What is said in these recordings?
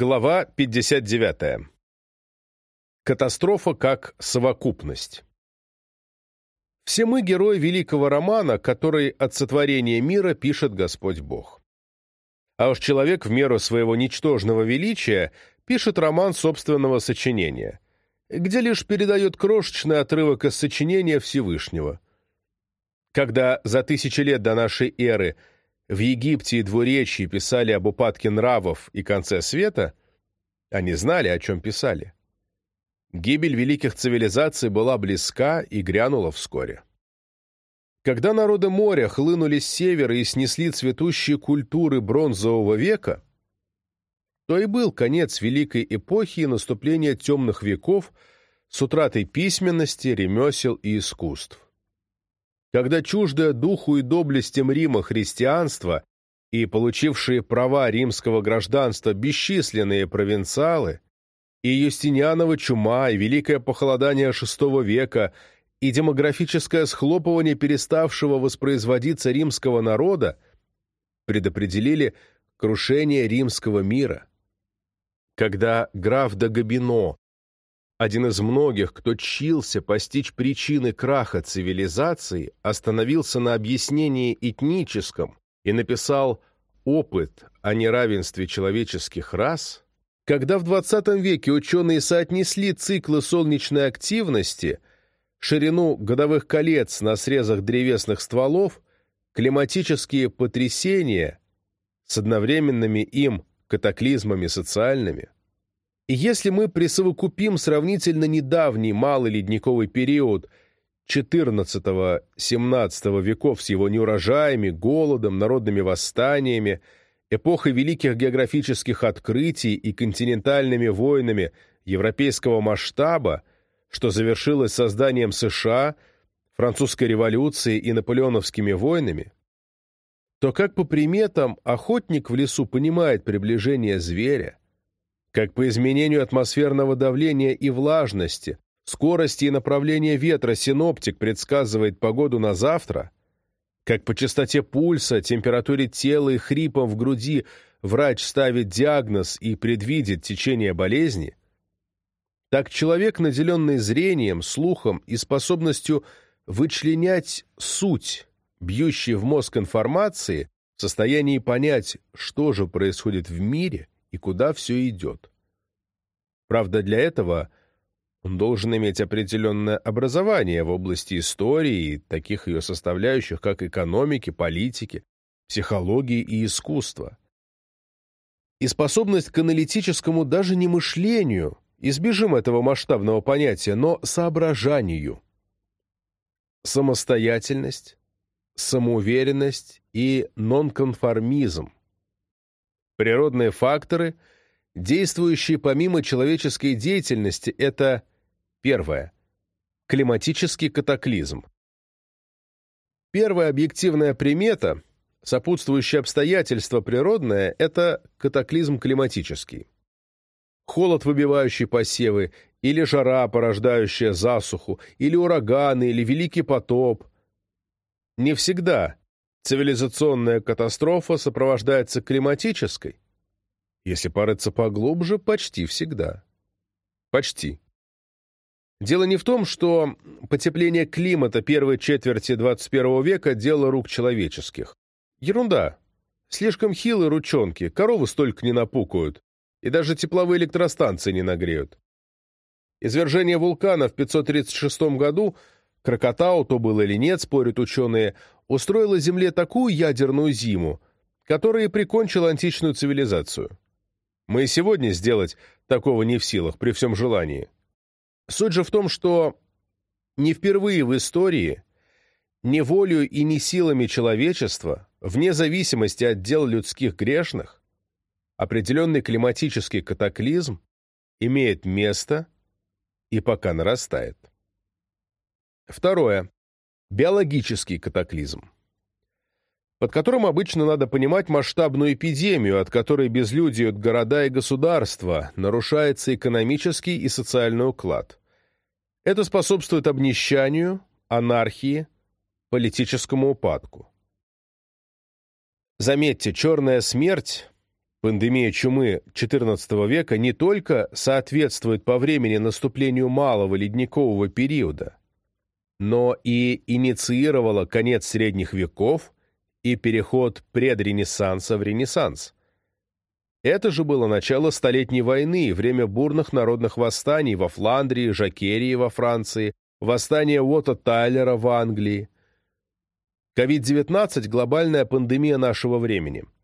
Глава 59. Катастрофа как совокупность. Все мы герои великого романа, который от сотворения мира пишет Господь Бог. А уж человек в меру своего ничтожного величия пишет роман собственного сочинения, где лишь передает крошечный отрывок из сочинения Всевышнего. Когда за тысячи лет до нашей эры – в Египте и Двуречье писали об упадке нравов и конце света, они знали, о чем писали. Гибель великих цивилизаций была близка и грянула вскоре. Когда народы моря хлынули с севера и снесли цветущие культуры бронзового века, то и был конец великой эпохи и наступление темных веков с утратой письменности, ремесел и искусств когда чуждое духу и доблестям Рима христианство и получившие права римского гражданства бесчисленные провинциалы, и Юстинианова чума, и великое похолодание VI века, и демографическое схлопывание переставшего воспроизводиться римского народа предопределили крушение римского мира. Когда граф Дагобино один из многих, кто чился постичь причины краха цивилизации, остановился на объяснении этническом и написал «Опыт о неравенстве человеческих рас», когда в XX веке ученые соотнесли циклы солнечной активности, ширину годовых колец на срезах древесных стволов, климатические потрясения с одновременными им катаклизмами социальными – и если мы присовокупим сравнительно недавний малый ледниковый период XIV-XVII веков с его неурожаями, голодом, народными восстаниями, эпохой великих географических открытий и континентальными войнами европейского масштаба, что завершилось созданием США, французской революцией и наполеоновскими войнами, то как по приметам охотник в лесу понимает приближение зверя, как по изменению атмосферного давления и влажности, скорости и направления ветра синоптик предсказывает погоду на завтра, как по частоте пульса, температуре тела и хрипам в груди врач ставит диагноз и предвидит течение болезни, так человек, наделенный зрением, слухом и способностью вычленять суть, бьющей в мозг информации, в состоянии понять, что же происходит в мире – и куда все идет. Правда, для этого он должен иметь определенное образование в области истории и таких ее составляющих, как экономики, политики, психологии и искусства. И способность к аналитическому даже не мышлению, избежим этого масштабного понятия, но соображанию. Самостоятельность, самоуверенность и нонконформизм Природные факторы, действующие помимо человеческой деятельности, это первое – климатический катаклизм. Первая объективная примета, сопутствующее обстоятельство природное – это катаклизм климатический. Холод, выбивающий посевы, или жара, порождающая засуху, или ураганы, или великий потоп. Не всегда Цивилизационная катастрофа сопровождается климатической. Если порыться поглубже, почти всегда. Почти. Дело не в том, что потепление климата первой четверти 21 века – дело рук человеческих. Ерунда. Слишком хилые ручонки, коровы столько не напукают, и даже тепловые электростанции не нагреют. Извержение вулкана в 536 году – Крокотау, то было или нет, спорят ученые, устроила Земле такую ядерную зиму, которая прикончила античную цивилизацию. Мы и сегодня сделать такого не в силах, при всем желании. Суть же в том, что не впервые в истории, не волею и не силами человечества, вне зависимости от дел людских грешных, определенный климатический катаклизм имеет место и пока нарастает. Второе биологический катаклизм, под которым обычно надо понимать масштабную эпидемию, от которой безлюдеют города и государства, нарушается экономический и социальный уклад. Это способствует обнищанию, анархии, политическому упадку. Заметьте, черная смерть Пандемия чумы XIV века не только соответствует по времени наступлению малого ледникового периода, но и инициировала конец средних веков и переход предренессанса в Ренессанс. Это же было начало Столетней войны, время бурных народных восстаний во Фландрии, Жакерии во Франции, восстание Уотта Тайлера в Англии. COVID-19 – глобальная пандемия нашего времени –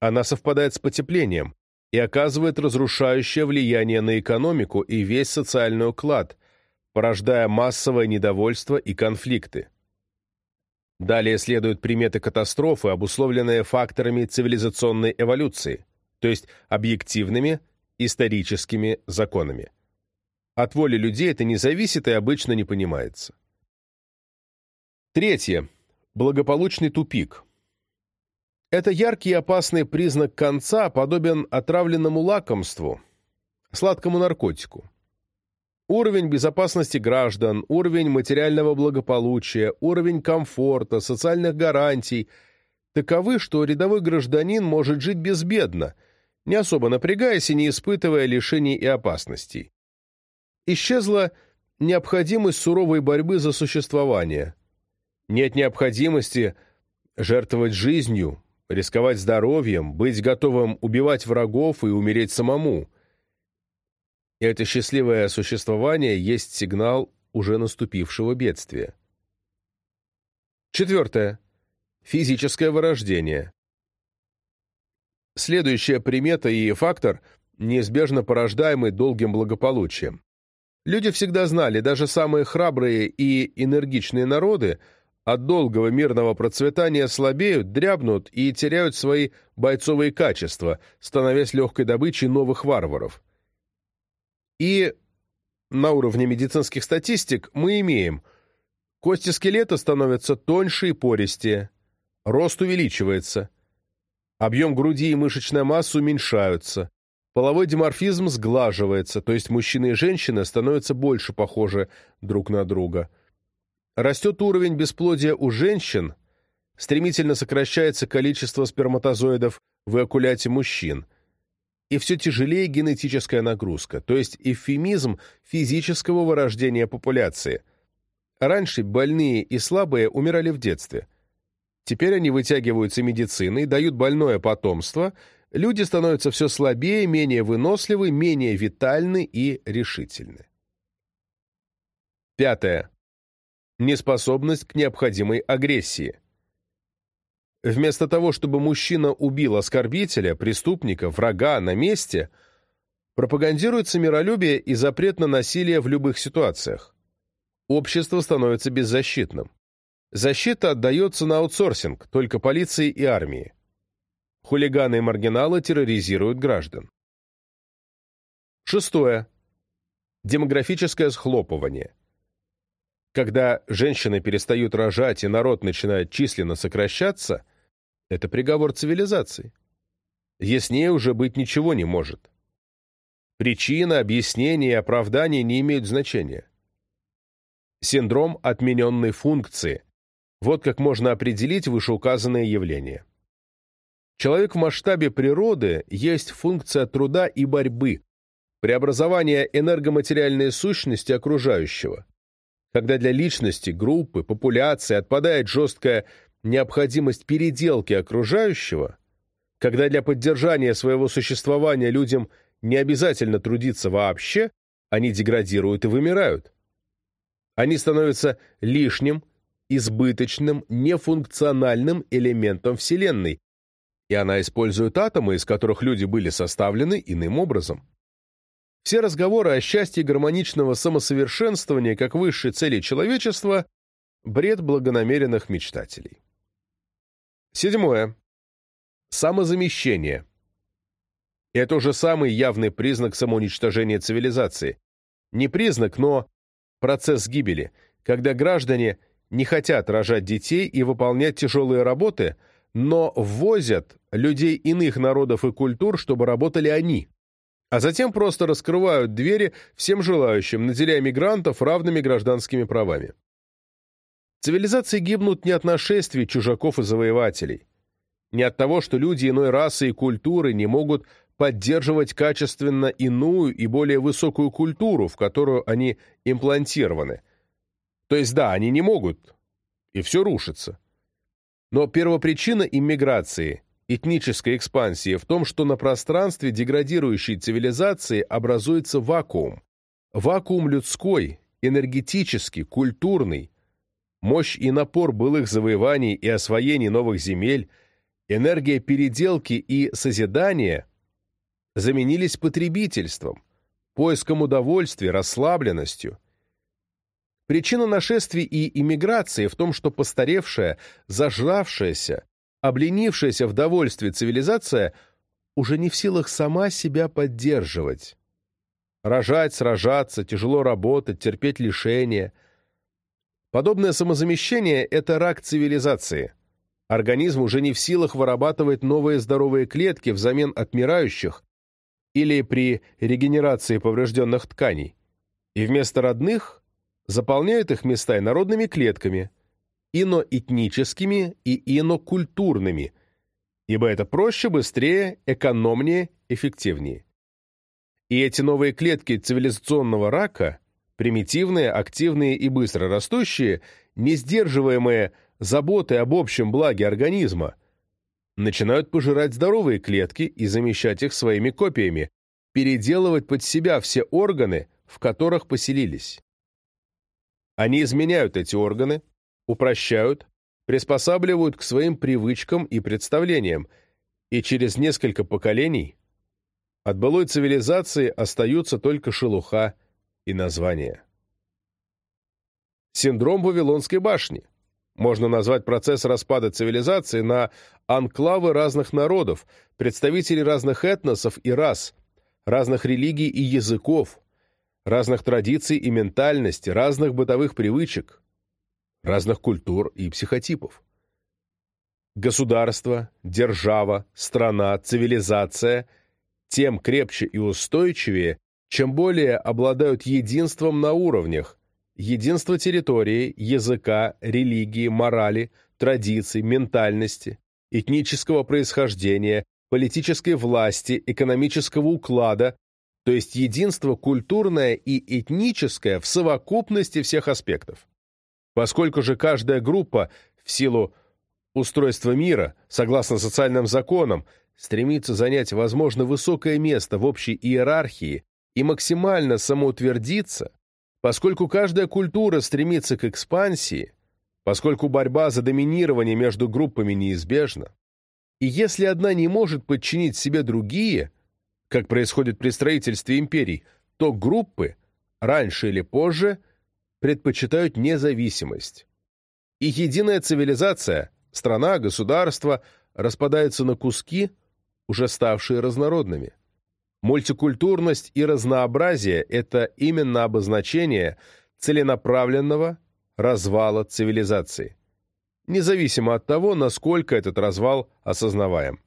она совпадает с потеплением и оказывает разрушающее влияние на экономику и весь социальный уклад, порождая массовое недовольство и конфликты. Далее следуют приметы катастрофы, обусловленные факторами цивилизационной эволюции, то есть объективными историческими законами. От воли людей это не зависит и обычно не понимается. Третье. Благополучный тупик – это яркий и опасный признак конца подобен отравленному лакомству, сладкому наркотику. Уровень безопасности граждан, уровень материального благополучия, уровень комфорта, социальных гарантий таковы, что рядовой гражданин может жить безбедно, не особо напрягаясь и не испытывая лишений и опасностей. Исчезла необходимость суровой борьбы за существование. Нет необходимости жертвовать жизнью, рисковать здоровьем, быть готовым убивать врагов и умереть самому. И это счастливое существование есть сигнал уже наступившего бедствия. Четвертое. Физическое вырождение. Следующая примета и фактор, неизбежно порождаемый долгим благополучием. Люди всегда знали, даже самые храбрые и энергичные народы – от долгого мирного процветания слабеют, дрябнут и теряют свои бойцовые качества, становясь легкой добычей новых варваров. И на уровне медицинских статистик мы имеем кости скелета становятся тоньше и пористее, рост увеличивается, объем груди и мышечная масса уменьшаются, половой диморфизм сглаживается, то есть мужчины и женщины становятся больше похожи друг на друга – Растет уровень бесплодия у женщин, стремительно сокращается количество сперматозоидов в эокуляте мужчин, и все тяжелее генетическая нагрузка, то есть эвфемизм физического вырождения популяции. Раньше больные и слабые умирали в детстве. Теперь они вытягиваются медициной, дают больное потомство, люди становятся все слабее, менее выносливы, менее витальны и решительны. Пятое неспособность к необходимой агрессии. Вместо того, чтобы мужчина убил оскорбителя, преступника, врага на месте, пропагандируется миролюбие и запрет на насилие в любых ситуациях. Общество становится беззащитным. Защита отдается на аутсорсинг, только полиции и армии. Хулиганы и маргиналы терроризируют граждан. Шестое. Демографическое схлопывание. Когда женщины перестают рожать и народ начинает численно сокращаться, это приговор цивилизации. Яснее уже быть ничего не может. Причина, объяснение и оправдание не имеют значения. Синдром отмененной функции. Вот как можно определить вышеуказанное явление. Человек в масштабе природы есть функция труда и борьбы, преобразование энергоматериальной сущности окружающего когда для личности, группы, популяции отпадает жесткая необходимость переделки окружающего, когда для поддержания своего существования людям не обязательно трудиться вообще, они деградируют и вымирают. Они становятся лишним, избыточным, нефункциональным элементом Вселенной, и она использует атомы, из которых люди были составлены иным образом. Все разговоры о счастье гармоничного самосовершенствования как высшей цели человечества – бред благонамеренных мечтателей. Седьмое. Самозамещение. Это уже самый явный признак самоуничтожения цивилизации. Не признак, но процесс гибели, когда граждане не хотят рожать детей и выполнять тяжелые работы, но ввозят людей иных народов и культур, чтобы работали они а затем просто раскрывают двери всем желающим, наделяя мигрантов равными гражданскими правами. Цивилизации гибнут не от нашествий чужаков и завоевателей. не от того, что люди иной расы и культуры не могут поддерживать качественно иную и более высокую культуру, в которую они имплантированы. То есть да, они не могут, и все рушится. Но первопричина иммиграции, этнической экспансии в том, что на пространстве деградирующей цивилизации образуется вакуум. Вакуум людской, энергетический, культурный. Мощь и напор былых завоеваний и освоений новых земель, энергия переделки и созидания заменились потребительством, поиском удовольствия, расслабленностью. Причина нашествий и иммиграции в том, что постаревшая, зажравшаяся, обленившаяся в довольстве цивилизация уже не в силах сама себя поддерживать. Рожать, сражаться, тяжело работать, терпеть лишения. Подобное самозамещение – это рак цивилизации. Организм уже не в силах вырабатывать новые здоровые клетки взамен отмирающих, или при регенерации поврежденных тканей, и вместо родных заполняют их места инородными клетками, иноэтническими и инокультурными, ибо это проще, быстрее, экономнее, эффективнее. И эти новые клетки цивилизационного рака, примитивные, активные и быстро растущие, не сдерживаемые заботой об общем благе организма, начинают пожирать здоровые клетки и замещать их своими копиями, переделывать под себя все органы, в которых поселились. Они изменяют эти органы, упрощают, приспосабливают к своим привычкам и представлениям, и через несколько поколений от былой цивилизации остаются только шелуха и названия. Синдром Вавилонской башни – можно назвать процесс распада цивилизации на анклавы разных народов, представителей разных этносов и рас, разных религий и языков, разных традиций и ментальности, разных бытовых привычек, разных культур и психотипов. Государство, держава, страна, цивилизация тем крепче и устойчивее, чем более обладают единством на уровнях, единство территории, языка, религии, морали, традиций, ментальности, этнического происхождения, политической власти, экономического уклада, то есть единство культурное и этническое в совокупности всех аспектов. Поскольку же каждая группа в силу устройства мира, согласно социальным законам, стремится занять, возможно, высокое место в общей иерархии и максимально самоутвердиться, Поскольку каждая культура стремится к экспансии, поскольку борьба за доминирование между группами неизбежна, и если одна не может подчинить себе другие, как происходит при строительстве империй, то группы, раньше или позже, предпочитают независимость. И единая цивилизация, страна, государство распадается на куски, уже ставшие разнородными. Мультикультурность и разнообразие – это именно обозначение целенаправленного развала цивилизации, независимо от того, насколько этот развал осознаваем.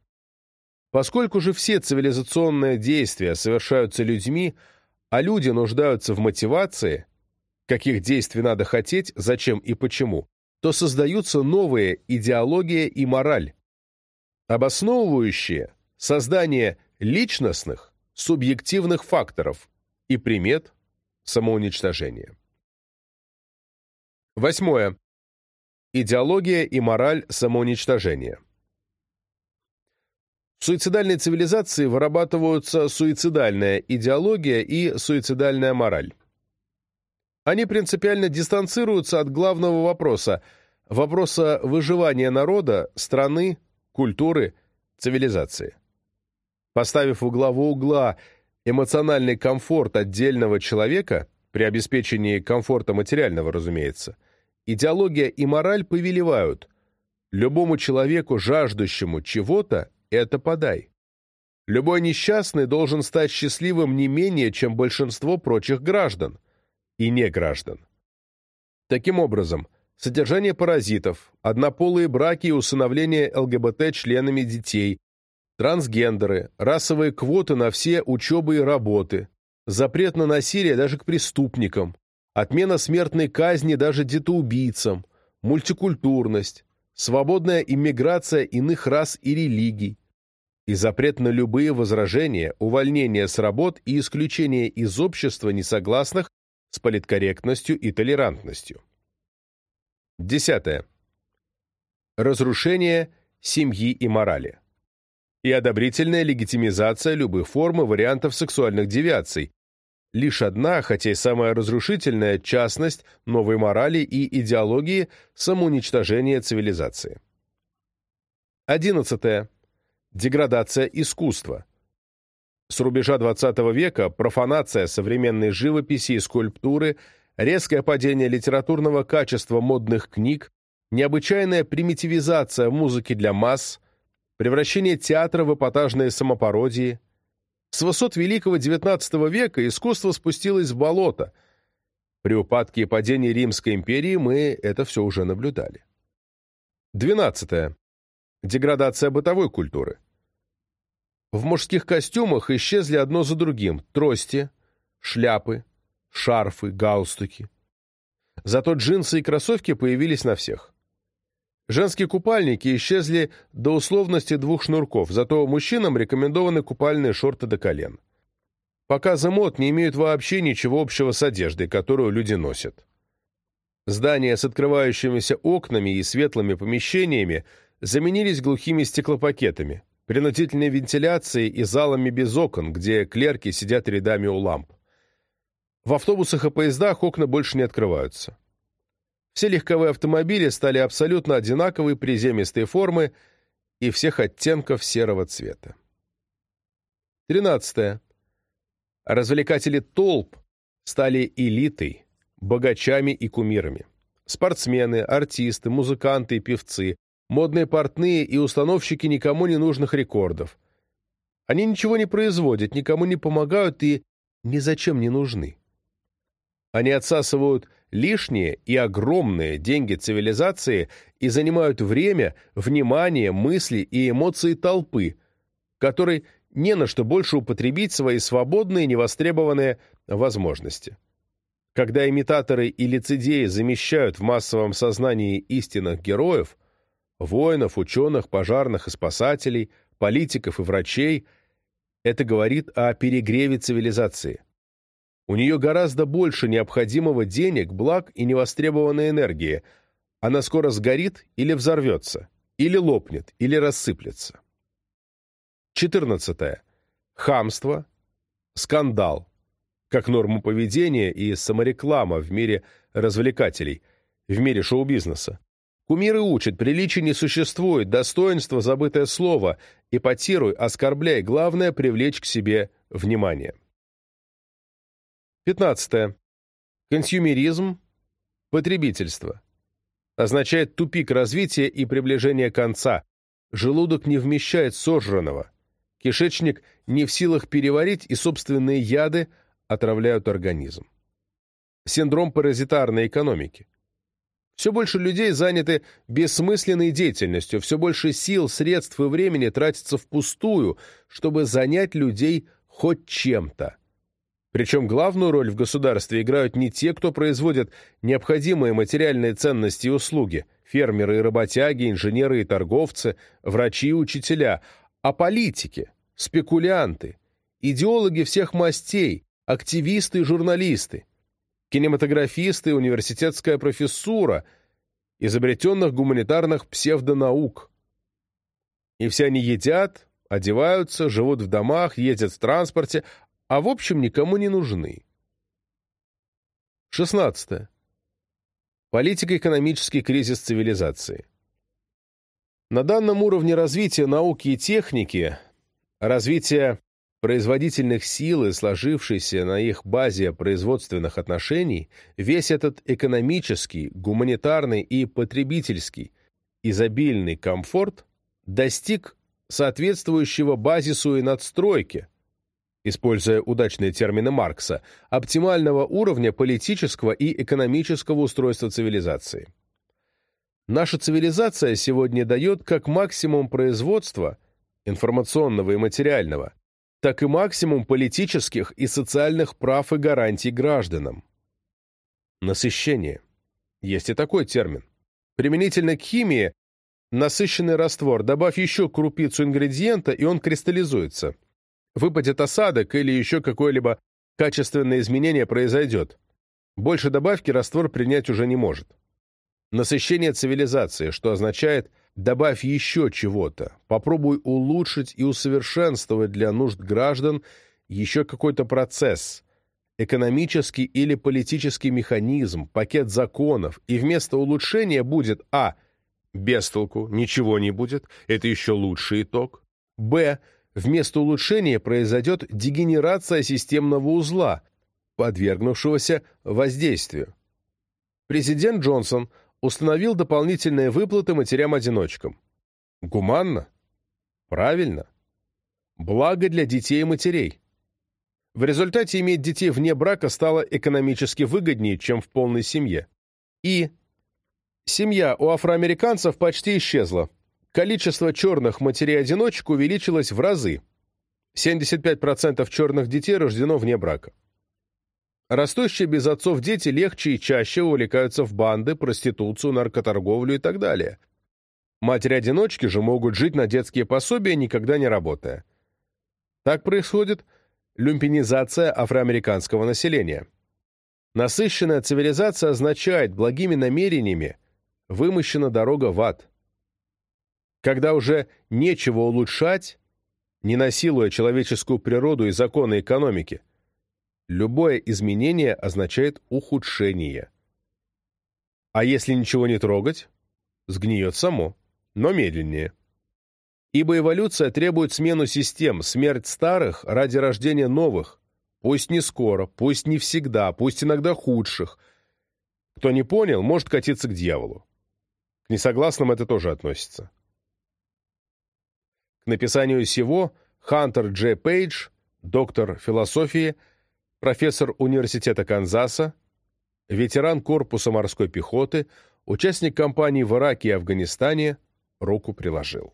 Поскольку же все цивилизационные действия совершаются людьми, а люди нуждаются в мотивации, каких действий надо хотеть, зачем и почему, то создаются новые идеология и мораль, обосновывающие создание личностных, субъективных факторов и примет самоуничтожения. Восьмое. Идеология и мораль самоуничтожения. В суицидальной цивилизации вырабатываются суицидальная идеология и суицидальная мораль. Они принципиально дистанцируются от главного вопроса – вопроса выживания народа, страны, культуры, цивилизации поставив у главу угла эмоциональный комфорт отдельного человека, при обеспечении комфорта материального, разумеется, идеология и мораль повелевают. Любому человеку, жаждущему чего-то, это подай. Любой несчастный должен стать счастливым не менее, чем большинство прочих граждан и не граждан. Таким образом, содержание паразитов, однополые браки и усыновление ЛГБТ членами детей, трансгендеры, расовые квоты на все учебы и работы, запрет на насилие даже к преступникам, отмена смертной казни даже детоубийцам, мультикультурность, свободная иммиграция иных рас и религий, и запрет на любые возражения, увольнение с работ и исключение из общества несогласных с политкорректностью и толерантностью. Десятое. Разрушение семьи и морали. И одобрительная легитимизация любых форм и вариантов сексуальных девиаций. Лишь одна, хотя и самая разрушительная, частность новой морали и идеологии самоуничтожения цивилизации. Одиннадцатое. Деградация искусства. С рубежа XX века профанация современной живописи и скульптуры, резкое падение литературного качества модных книг, необычайная примитивизация музыки для масс, превращение театра в эпатажные самопародии. С высот великого XIX века искусство спустилось в болото. При упадке и падении Римской империи мы это все уже наблюдали. 12. Деградация бытовой культуры. В мужских костюмах исчезли одно за другим трости, шляпы, шарфы, галстуки. Зато джинсы и кроссовки появились на всех. Женские купальники исчезли до условности двух шнурков, зато мужчинам рекомендованы купальные шорты до колен. Показы мод не имеют вообще ничего общего с одеждой, которую люди носят. Здания с открывающимися окнами и светлыми помещениями заменились глухими стеклопакетами, принудительной вентиляцией и залами без окон, где клерки сидят рядами у ламп. В автобусах и поездах окна больше не открываются. Все легковые автомобили стали абсолютно одинаковой приземистой формы и всех оттенков серого цвета. 13. Развлекатели толп стали элитой, богачами и кумирами. Спортсмены, артисты, музыканты и певцы, модные портные и установщики никому не нужных рекордов. Они ничего не производят, никому не помогают и ни зачем не нужны. Они отсасывают лишние и огромные деньги цивилизации и занимают время, внимание, мысли и эмоции толпы, которой не на что больше употребить свои свободные невостребованные возможности. Когда имитаторы и лицедеи замещают в массовом сознании истинных героев, воинов, ученых, пожарных и спасателей, политиков и врачей, это говорит о перегреве цивилизации. У нее гораздо больше необходимого денег, благ и невостребованной энергии. Она скоро сгорит или взорвется, или лопнет, или рассыплется. 14. Хамство, скандал, как норму поведения и самореклама в мире развлекателей, в мире шоу-бизнеса. Кумиры учат, приличий не существует, достоинство – забытое слово, эпатируй, оскорбляй, главное – привлечь к себе внимание. 15. Консюмеризм, потребительство. Означает тупик развития и приближение конца. Желудок не вмещает сожранного. Кишечник не в силах переварить, и собственные яды отравляют организм. Синдром паразитарной экономики. Все больше людей заняты бессмысленной деятельностью, все больше сил, средств и времени тратится впустую, чтобы занять людей хоть чем-то. Причем главную роль в государстве играют не те, кто производит необходимые материальные ценности и услуги – фермеры и работяги, инженеры и торговцы, врачи и учителя, а политики, спекулянты, идеологи всех мастей, активисты и журналисты, кинематографисты и университетская профессура, изобретенных гуманитарных псевдонаук. И все они едят, одеваются, живут в домах, ездят в транспорте, а в общем никому не нужны. 16. Политико-экономический кризис цивилизации. На данном уровне развития науки и техники, развития производительных сил и сложившейся на их базе производственных отношений, весь этот экономический, гуманитарный и потребительский изобильный комфорт достиг соответствующего базису и надстройки, используя удачные термины Маркса, оптимального уровня политического и экономического устройства цивилизации. Наша цивилизация сегодня дает как максимум производства, информационного и материального, так и максимум политических и социальных прав и гарантий гражданам. Насыщение. Есть и такой термин. Применительно к химии насыщенный раствор, добавь еще крупицу ингредиента, и он кристаллизуется. Выпадет осадок или еще какое-либо качественное изменение произойдет. Больше добавки раствор принять уже не может. Насыщение цивилизации, что означает «добавь еще чего-то», попробуй улучшить и усовершенствовать для нужд граждан еще какой-то процесс, экономический или политический механизм, пакет законов, и вместо улучшения будет а. без толку, ничего не будет, это еще лучший итог, б. Вместо улучшения произойдет дегенерация системного узла, подвергнувшегося воздействию. Президент Джонсон установил дополнительные выплаты матерям-одиночкам. Гуманно? Правильно. Благо для детей и матерей. В результате иметь детей вне брака стало экономически выгоднее, чем в полной семье. И семья у афроамериканцев почти исчезла. Количество черных матерей-одиночек увеличилось в разы. 75% черных детей рождено вне брака. Растущие без отцов дети легче и чаще увлекаются в банды, проституцию, наркоторговлю и так далее. Матери-одиночки же могут жить на детские пособия, никогда не работая. Так происходит люмпинизация афроамериканского населения. Насыщенная цивилизация означает благими намерениями вымощена дорога в ад. Когда уже нечего улучшать, не насилуя человеческую природу и законы экономики – Любое изменение означает ухудшение. А если ничего не трогать, сгниет само, но медленнее. Ибо эволюция требует смену систем, смерть старых ради рождения новых, пусть не скоро, пусть не всегда, пусть иногда худших. Кто не понял, может катиться к дьяволу. К несогласным это тоже относится. К написанию сего Хантер Дж. Пейдж, доктор философии, профессор университета Канзаса, ветеран корпуса морской пехоты, участник кампаний в Ираке и Афганистане, руку приложил.